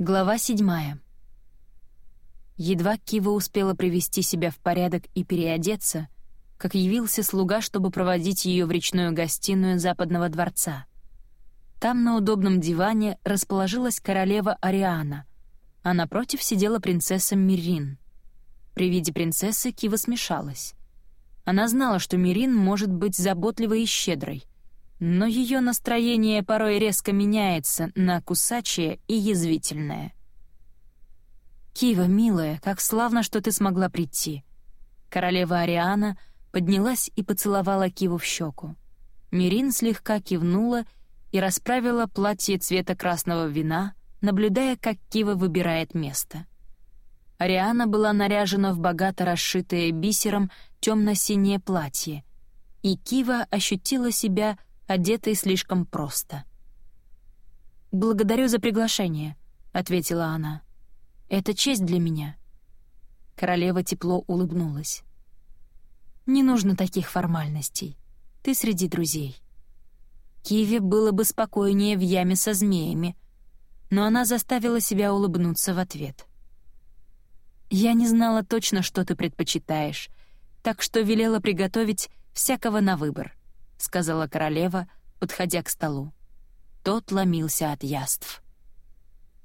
Глава седьмая. Едва Кива успела привести себя в порядок и переодеться, как явился слуга, чтобы проводить ее в речную гостиную западного дворца. Там на удобном диване расположилась королева Ариана, а напротив сидела принцесса Мирин. При виде принцессы Кива смешалась. Она знала, что Мирин может быть заботливой и щедрой — но ее настроение порой резко меняется на кусачее и язвительное. «Кива, милая, как славно, что ты смогла прийти!» Королева Ариана поднялась и поцеловала Киву в щеку. Мирин слегка кивнула и расправила платье цвета красного вина, наблюдая, как Кива выбирает место. Ариана была наряжена в богато расшитое бисером темно-синее платье, и Кива ощутила себя одетой слишком просто. «Благодарю за приглашение», — ответила она. «Это честь для меня». Королева тепло улыбнулась. «Не нужно таких формальностей. Ты среди друзей». Киви было бы спокойнее в яме со змеями, но она заставила себя улыбнуться в ответ. «Я не знала точно, что ты предпочитаешь, так что велела приготовить всякого на выбор», — сказала королева, подходя к столу. Тот ломился от яств.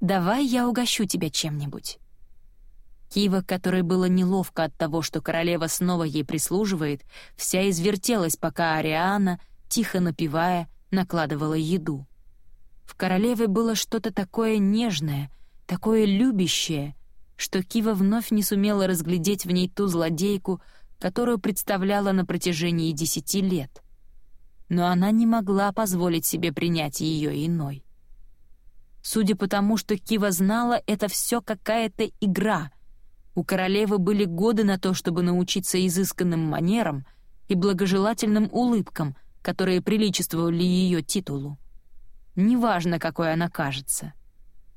«Давай я угощу тебя чем-нибудь». Кива, которой было неловко от того, что королева снова ей прислуживает, вся извертелась, пока Ариана, тихо напевая, накладывала еду. В королеве было что-то такое нежное, такое любящее, что Кива вновь не сумела разглядеть в ней ту злодейку, которую представляла на протяжении десяти лет — но она не могла позволить себе принять ее иной. Судя по тому, что Кива знала, это все какая-то игра. У королевы были годы на то, чтобы научиться изысканным манерам и благожелательным улыбкам, которые приличествовали ее титулу. Неважно, какой она кажется.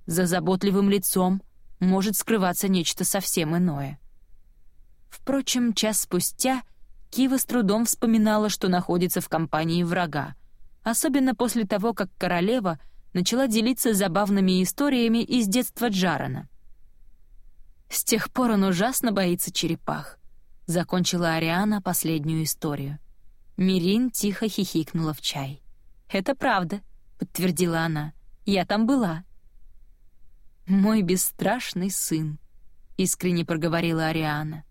За заботливым лицом может скрываться нечто совсем иное. Впрочем, час спустя — Кива с трудом вспоминала, что находится в компании врага, особенно после того, как королева начала делиться забавными историями из детства Джарана. С тех пор он ужасно боится черепах. Закончила Ариана последнюю историю. Мирин тихо хихикнула в чай. «Это правда», — подтвердила она. «Я там была». «Мой бесстрашный сын», — искренне проговорила Ариана.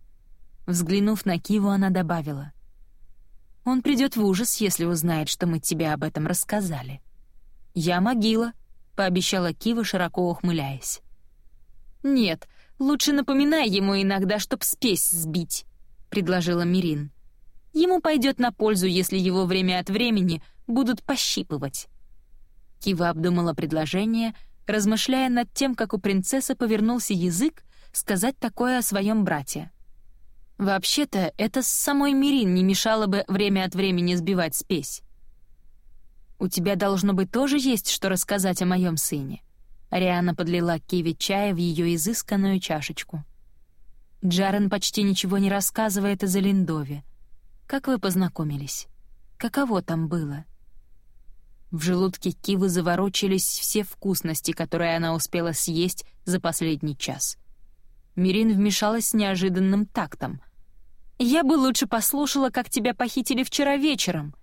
Взглянув на Киву, она добавила. «Он придет в ужас, если узнает, что мы тебе об этом рассказали». «Я могила», — пообещала Кива, широко ухмыляясь. «Нет, лучше напоминай ему иногда, чтоб спесь сбить», — предложила Мирин. «Ему пойдет на пользу, если его время от времени будут пощипывать». Кива обдумала предложение, размышляя над тем, как у принцессы повернулся язык сказать такое о своем брате. Вообще-то, это с самой Мирин не мешало бы время от времени сбивать спесь. «У тебя, должно быть, тоже есть что рассказать о моем сыне». Ариана подлила Киви чая в ее изысканную чашечку. Джарен почти ничего не рассказывает о Залиндове. Как вы познакомились? Каково там было? В желудке Кивы заворочились все вкусности, которые она успела съесть за последний час. Мирин вмешалась неожиданным тактом — я бы лучше послушала, как тебя похитили вчера вечером.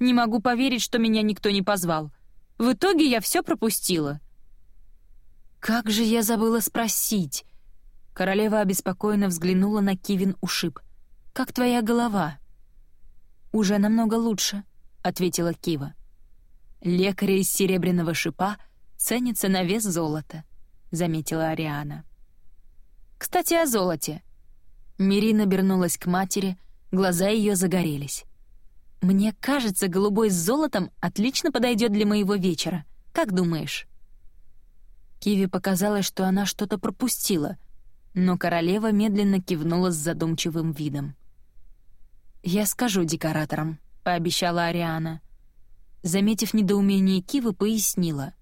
Не могу поверить, что меня никто не позвал. В итоге я все пропустила». «Как же я забыла спросить?» Королева обеспокоенно взглянула на Кивин Ушиб. «Как твоя голова?» «Уже намного лучше», — ответила Кива. «Лекаря из серебряного шипа ценится на вес золота», — заметила Ариана. «Кстати, о золоте. Мирина обернулась к матери, глаза ее загорелись. «Мне кажется, голубой с золотом отлично подойдет для моего вечера. Как думаешь?» Киви показалось, что она что-то пропустила, но королева медленно кивнула с задумчивым видом. «Я скажу декораторам», — пообещала Ариана. Заметив недоумение Кивы, пояснила.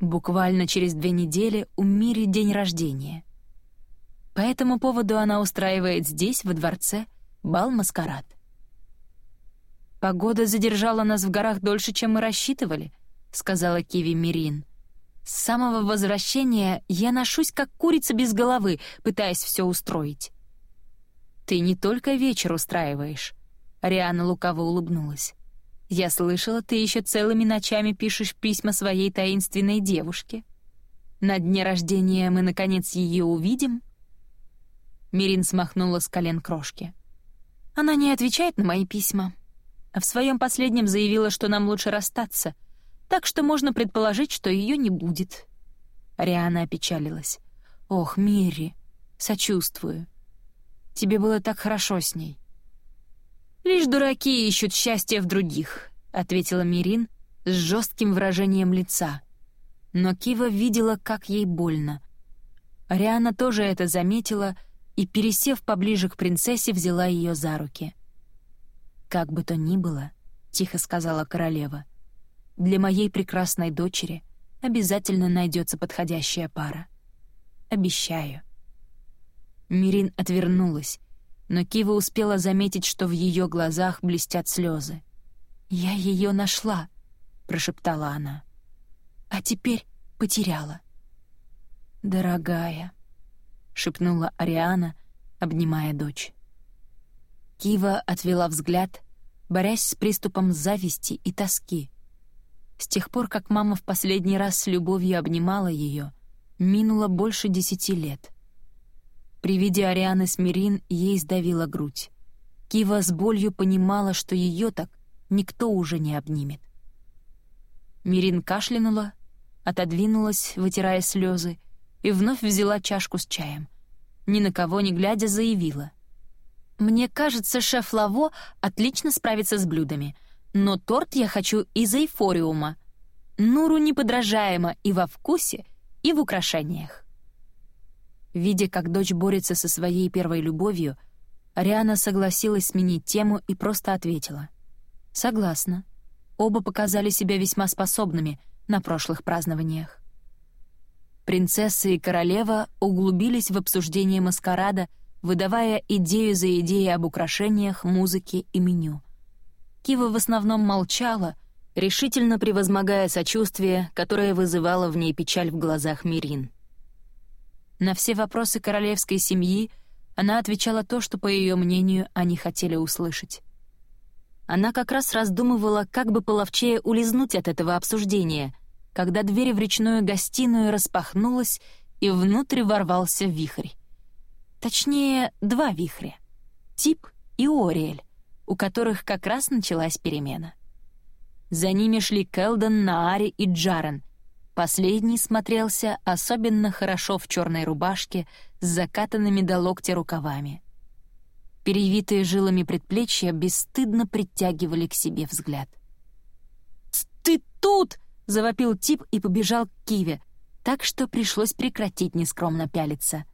«Буквально через две недели у Мири день рождения. По этому поводу она устраивает здесь, во дворце, бал-маскарад. «Погода задержала нас в горах дольше, чем мы рассчитывали», — сказала Киви Мирин. С самого возвращения я ношусь как курица без головы, пытаясь все устроить. «Ты не только вечер устраиваешь», — Ариана лукаво улыбнулась. «Я слышала, ты еще целыми ночами пишешь письма своей таинственной девушке. На дне рождения мы, наконец, ее увидим?» Мирин смахнула с колен крошки. «Она не отвечает на мои письма. А в своем последнем заявила, что нам лучше расстаться, так что можно предположить, что ее не будет». Ариана опечалилась. «Ох, Мири, сочувствую. Тебе было так хорошо с ней». «Лишь дураки ищут счастье в других», — ответила Мирин с жестким выражением лица. Но Кива видела, как ей больно. Ариана тоже это заметила и, пересев поближе к принцессе, взяла ее за руки. «Как бы то ни было», — тихо сказала королева, — «для моей прекрасной дочери обязательно найдется подходящая пара. Обещаю». Мирин отвернулась, но Кива успела заметить, что в ее глазах блестят слезы. «Я ее нашла», — прошептала она. «А теперь потеряла». «Дорогая», — шепнула Ариана, обнимая дочь. Кива отвела взгляд, борясь с приступом зависти и тоски. С тех пор, как мама в последний раз с любовью обнимала ее, минуло больше десяти лет. При виде Арианы Смирин ей сдавила грудь. Кива с болью понимала, что ее так никто уже не обнимет. Мирин кашлянула, отодвинулась, вытирая слезы, и вновь взяла чашку с чаем. Ни на кого не глядя заявила. «Мне кажется, шеф Лаво отлично справится с блюдами, но торт я хочу из эйфориума. Нуру неподражаемо и во вкусе, и в украшениях». Видя, как дочь борется со своей первой любовью, Ариана согласилась сменить тему и просто ответила. «Согласна. Оба показали себя весьма способными на прошлых празднованиях». Принцесса и королева углубились в обсуждение маскарада, выдавая идею за идеей об украшениях, музыке и меню. Кива в основном молчала, решительно превозмогая сочувствие, которое вызывало в ней печаль в глазах Мирин. На все вопросы королевской семьи она отвечала то, что, по ее мнению, они хотели услышать. Она как раз раздумывала, как бы половчее улизнуть от этого обсуждения, когда дверь в речную гостиную распахнулась, и внутрь ворвался вихрь. Точнее, два вихря — Тип и Ориэль, у которых как раз началась перемена. За ними шли Келден, Наари и Джарен — Последний смотрелся особенно хорошо в черной рубашке с закатанными до локтя рукавами. Перевитые жилами предплечья бесстыдно притягивали к себе взгляд. «Ты тут!» — завопил тип и побежал к Киве, так что пришлось прекратить нескромно пялиться.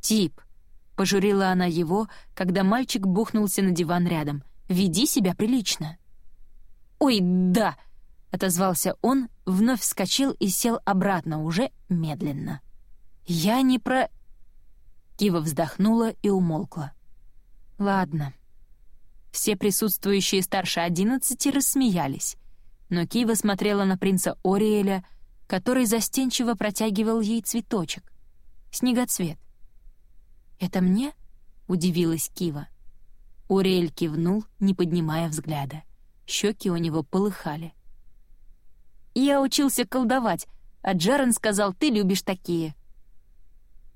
«Тип!» — пожурила она его, когда мальчик бухнулся на диван рядом. «Веди себя прилично». «Ой, да!» — отозвался он, вновь вскочил и сел обратно уже медленно. «Я не про...» Кива вздохнула и умолкла. «Ладно». Все присутствующие старше одиннадцати рассмеялись, но Кива смотрела на принца Ориэля, который застенчиво протягивал ей цветочек. Снегоцвет. «Это мне?» — удивилась Кива. Ориэль кивнул, не поднимая взгляда. Щеки у него полыхали. Я учился колдовать, а Джарен сказал, ты любишь такие».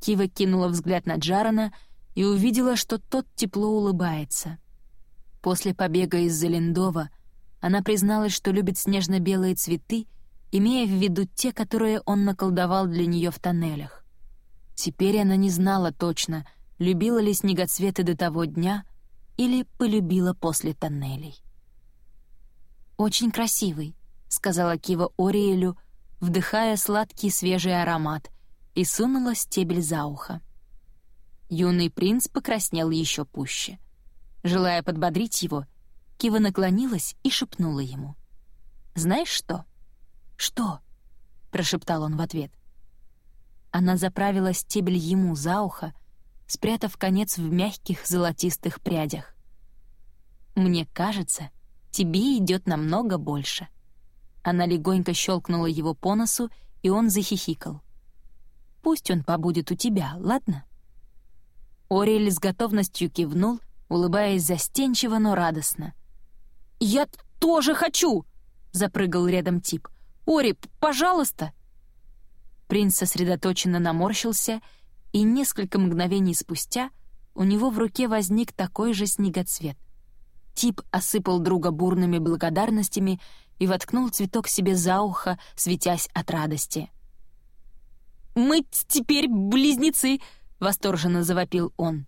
Кива кинула взгляд на Джарена и увидела, что тот тепло улыбается. После побега из Залендова она призналась, что любит снежно-белые цветы, имея в виду те, которые он наколдовал для нее в тоннелях. Теперь она не знала точно, любила ли снегоцветы до того дня или полюбила после тоннелей. «Очень красивый», сказала Кива Ориэлю, вдыхая сладкий свежий аромат, и сунула стебель за ухо. Юный принц покраснел еще пуще. Желая подбодрить его, Кива наклонилась и шепнула ему. «Знаешь что?» «Что?» — прошептал он в ответ. Она заправила стебель ему за ухо, спрятав конец в мягких золотистых прядях. «Мне кажется, тебе идет намного больше». Она легонько щелкнула его по носу и он захихикал. «Пусть он побудет у тебя, ладно?» Ориэль с готовностью кивнул, улыбаясь застенчиво, но радостно. «Я тоже хочу!» — запрыгал рядом тип. «Ори, пожалуйста!» Принц сосредоточенно наморщился, и несколько мгновений спустя у него в руке возник такой же снегоцвет. Тип осыпал друга бурными благодарностями и воткнул цветок себе за ухо, светясь от радости. «Мы теперь близнецы!» — восторженно завопил он.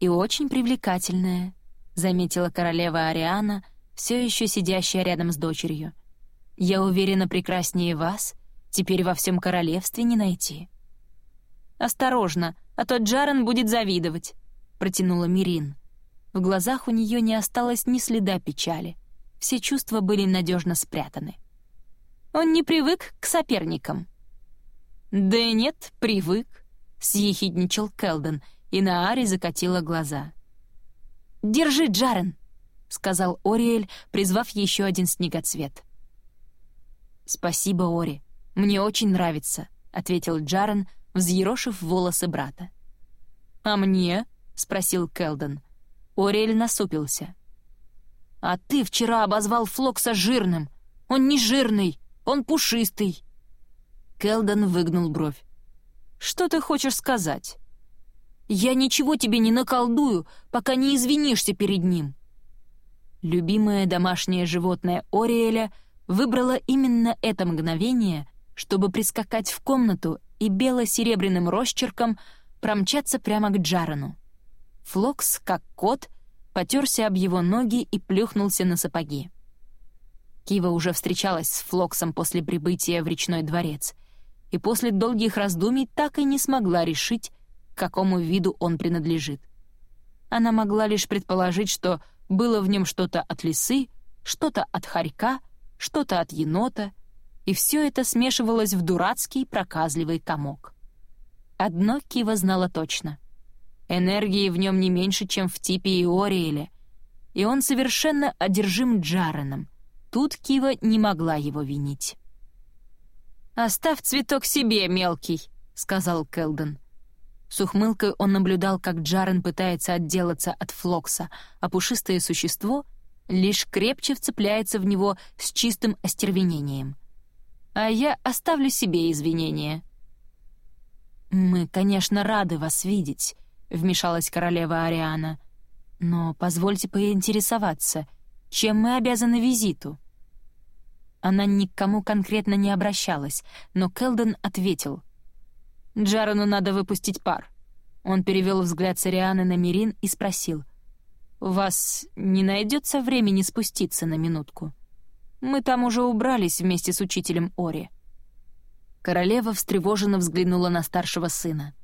«И очень привлекательная», — заметила королева Ариана, все еще сидящая рядом с дочерью. «Я уверена, прекраснее вас теперь во всем королевстве не найти». «Осторожно, а то Джарен будет завидовать», — протянула Мирин. В глазах у нее не осталось ни следа печали. Все чувства были надежно спрятаны. Он не привык к соперникам. «Да нет, привык», — съехидничал Келден, и Наари закатила глаза. «Держи, Джарен», — сказал Ориэль, призвав еще один снегоцвет. «Спасибо, Ори. Мне очень нравится», — ответил Джарен, взъерошив волосы брата. «А мне?» — спросил Келден. Ориэль насупился. «А ты вчера обозвал Флокса жирным. Он не жирный, он пушистый». Келден выгнул бровь. «Что ты хочешь сказать?» «Я ничего тебе не наколдую, пока не извинишься перед ним». Любимое домашнее животное Ориэля выбрало именно это мгновение, чтобы прискакать в комнату и бело-серебряным росчерком промчаться прямо к Джарану. Флокс, как кот, потерся об его ноги и плюхнулся на сапоги. Кива уже встречалась с Флоксом после прибытия в речной дворец — и после долгих раздумий так и не смогла решить, к какому виду он принадлежит. Она могла лишь предположить, что было в нем что-то от лисы, что-то от хорька, что-то от енота, и все это смешивалось в дурацкий проказливый комок. Одно Кива знала точно. Энергии в нем не меньше, чем в Типе и Ориэле, и он совершенно одержим Джареном. Тут Кива не могла его винить. «Оставь цветок себе, мелкий», — сказал Келден. С ухмылкой он наблюдал, как Джарен пытается отделаться от Флокса, а пушистое существо лишь крепче вцепляется в него с чистым остервенением. «А я оставлю себе извинения». «Мы, конечно, рады вас видеть», — вмешалась королева Ариана. «Но позвольте поинтересоваться, чем мы обязаны визиту?» Она ни к кому конкретно не обращалась, но Келден ответил. «Джарану надо выпустить пар». Он перевел взгляд Сарианы на Мирин и спросил. «У вас не найдется времени спуститься на минутку? Мы там уже убрались вместе с учителем Ори». Королева встревоженно взглянула на старшего сына.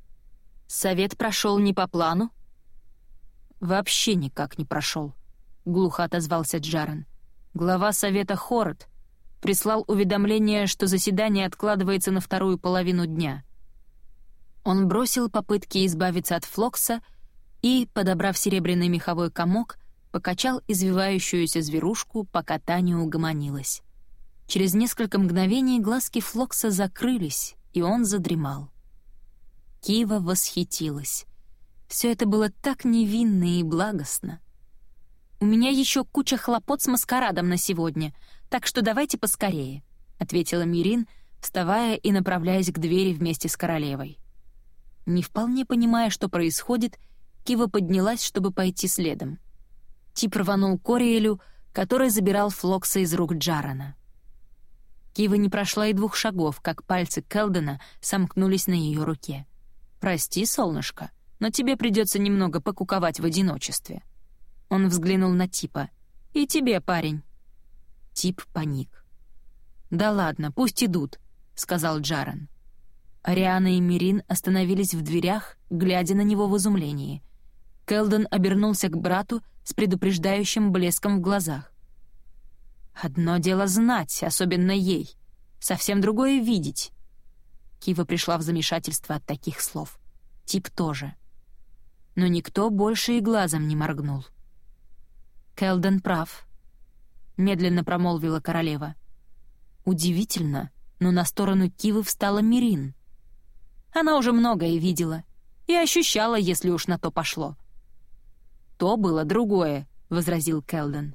«Совет прошел не по плану?» «Вообще никак не прошел», — глухо отозвался Джаран. «Глава совета Хород прислал уведомление, что заседание откладывается на вторую половину дня. Он бросил попытки избавиться от Флокса и, подобрав серебряный меховой комок, покачал извивающуюся зверушку, пока та не угомонилась. Через несколько мгновений глазки Флокса закрылись, и он задремал. Кива восхитилась. Все это было так невинно и благостно. «У меня еще куча хлопот с маскарадом на сегодня», так что давайте поскорее», — ответила Мирин, вставая и направляясь к двери вместе с королевой. Не вполне понимая, что происходит, Кива поднялась, чтобы пойти следом. Тип рванул Кориэлю, который забирал Флокса из рук Джарана. Кива не прошла и двух шагов, как пальцы Келдена сомкнулись на ее руке. «Прости, солнышко, но тебе придется немного покуковать в одиночестве». Он взглянул на Типа. «И тебе, парень». Тип паник. «Да ладно, пусть идут», — сказал Джаран. Ариана и Мирин остановились в дверях, глядя на него в изумлении. Келден обернулся к брату с предупреждающим блеском в глазах. «Одно дело знать, особенно ей. Совсем другое — видеть». Кива пришла в замешательство от таких слов. Тип тоже. Но никто больше и глазом не моргнул. Келден прав. — медленно промолвила королева. «Удивительно, но на сторону Кивы встала Мирин. Она уже многое видела и ощущала, если уж на то пошло. «То было другое», — возразил Келден.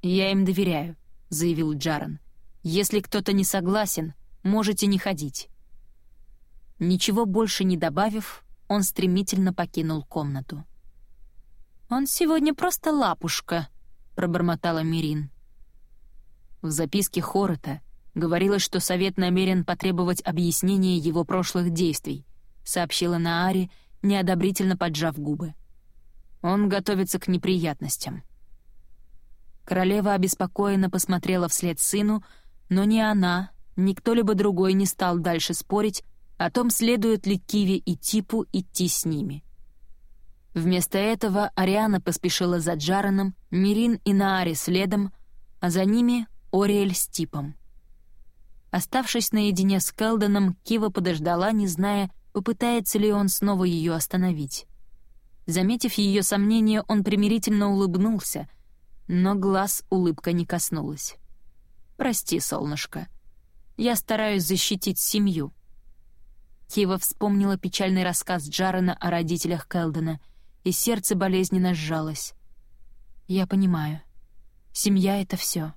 «Я им доверяю», — заявил Джаран. «Если кто-то не согласен, можете не ходить». Ничего больше не добавив, он стремительно покинул комнату. «Он сегодня просто лапушка», — пробормотала Мирин. В записке Хорота говорилось, что совет намерен потребовать объяснения его прошлых действий, сообщила Наари, неодобрительно поджав губы. Он готовится к неприятностям. Королева обеспокоенно посмотрела вслед сыну, но ни она, ни кто-либо другой не стал дальше спорить о том, следует ли Киви и Типу идти с ними. Вместо этого Ариана поспешила за Джараном, Мирин и Наари следом, а за ними Ориэль с Типом. Оставшись наедине с Келденом, Кива подождала, не зная, попытается ли он снова ее остановить. Заметив ее сомнение, он примирительно улыбнулся, но глаз улыбка не коснулась. «Прости, солнышко. Я стараюсь защитить семью». Кива вспомнила печальный рассказ Джарена о родителях Келдена, и сердце болезненно сжалось. «Я понимаю. Семья — это все.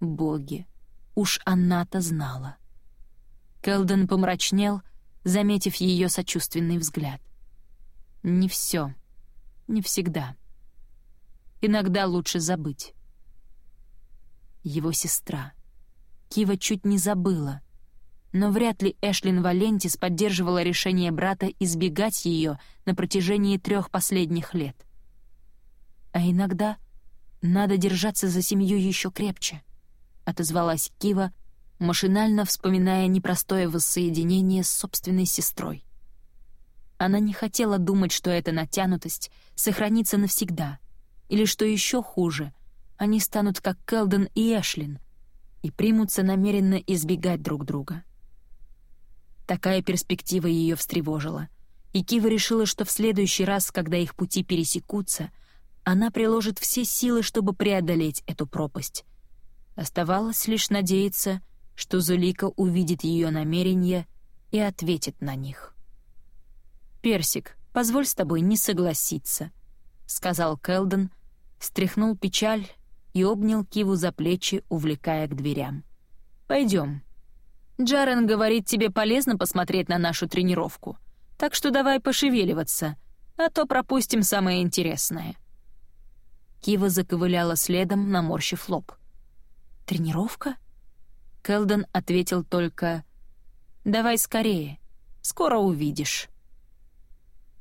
Боги, уж она-то знала». Келден помрачнел, заметив ее сочувственный взгляд. Не все. Не всегда. Иногда лучше забыть. Его сестра. Кива чуть не забыла. Но вряд ли Эшлин Валентис поддерживала решение брата избегать ее на протяжении трех последних лет. А иногда надо держаться за семью еще крепче, — отозвалась Кива, машинально вспоминая непростое воссоединение с собственной сестрой. Она не хотела думать, что эта натянутость сохранится навсегда, или, что еще хуже, они станут как Келден и Эшлин и примутся намеренно избегать друг друга. Такая перспектива ее встревожила, и Кива решила, что в следующий раз, когда их пути пересекутся, она приложит все силы, чтобы преодолеть эту пропасть. Оставалось лишь надеяться, что Зулика увидит ее намерения и ответит на них. «Персик, позволь с тобой не согласиться», — сказал Келден, стряхнул печаль и обнял Киву за плечи, увлекая к дверям. «Пойдем. Джарен говорит, тебе полезно посмотреть на нашу тренировку, так что давай пошевеливаться, а то пропустим самое интересное». Кива заковыляла следом, наморщив лоб. «Тренировка?» Келден ответил только «Давай скорее, скоро увидишь».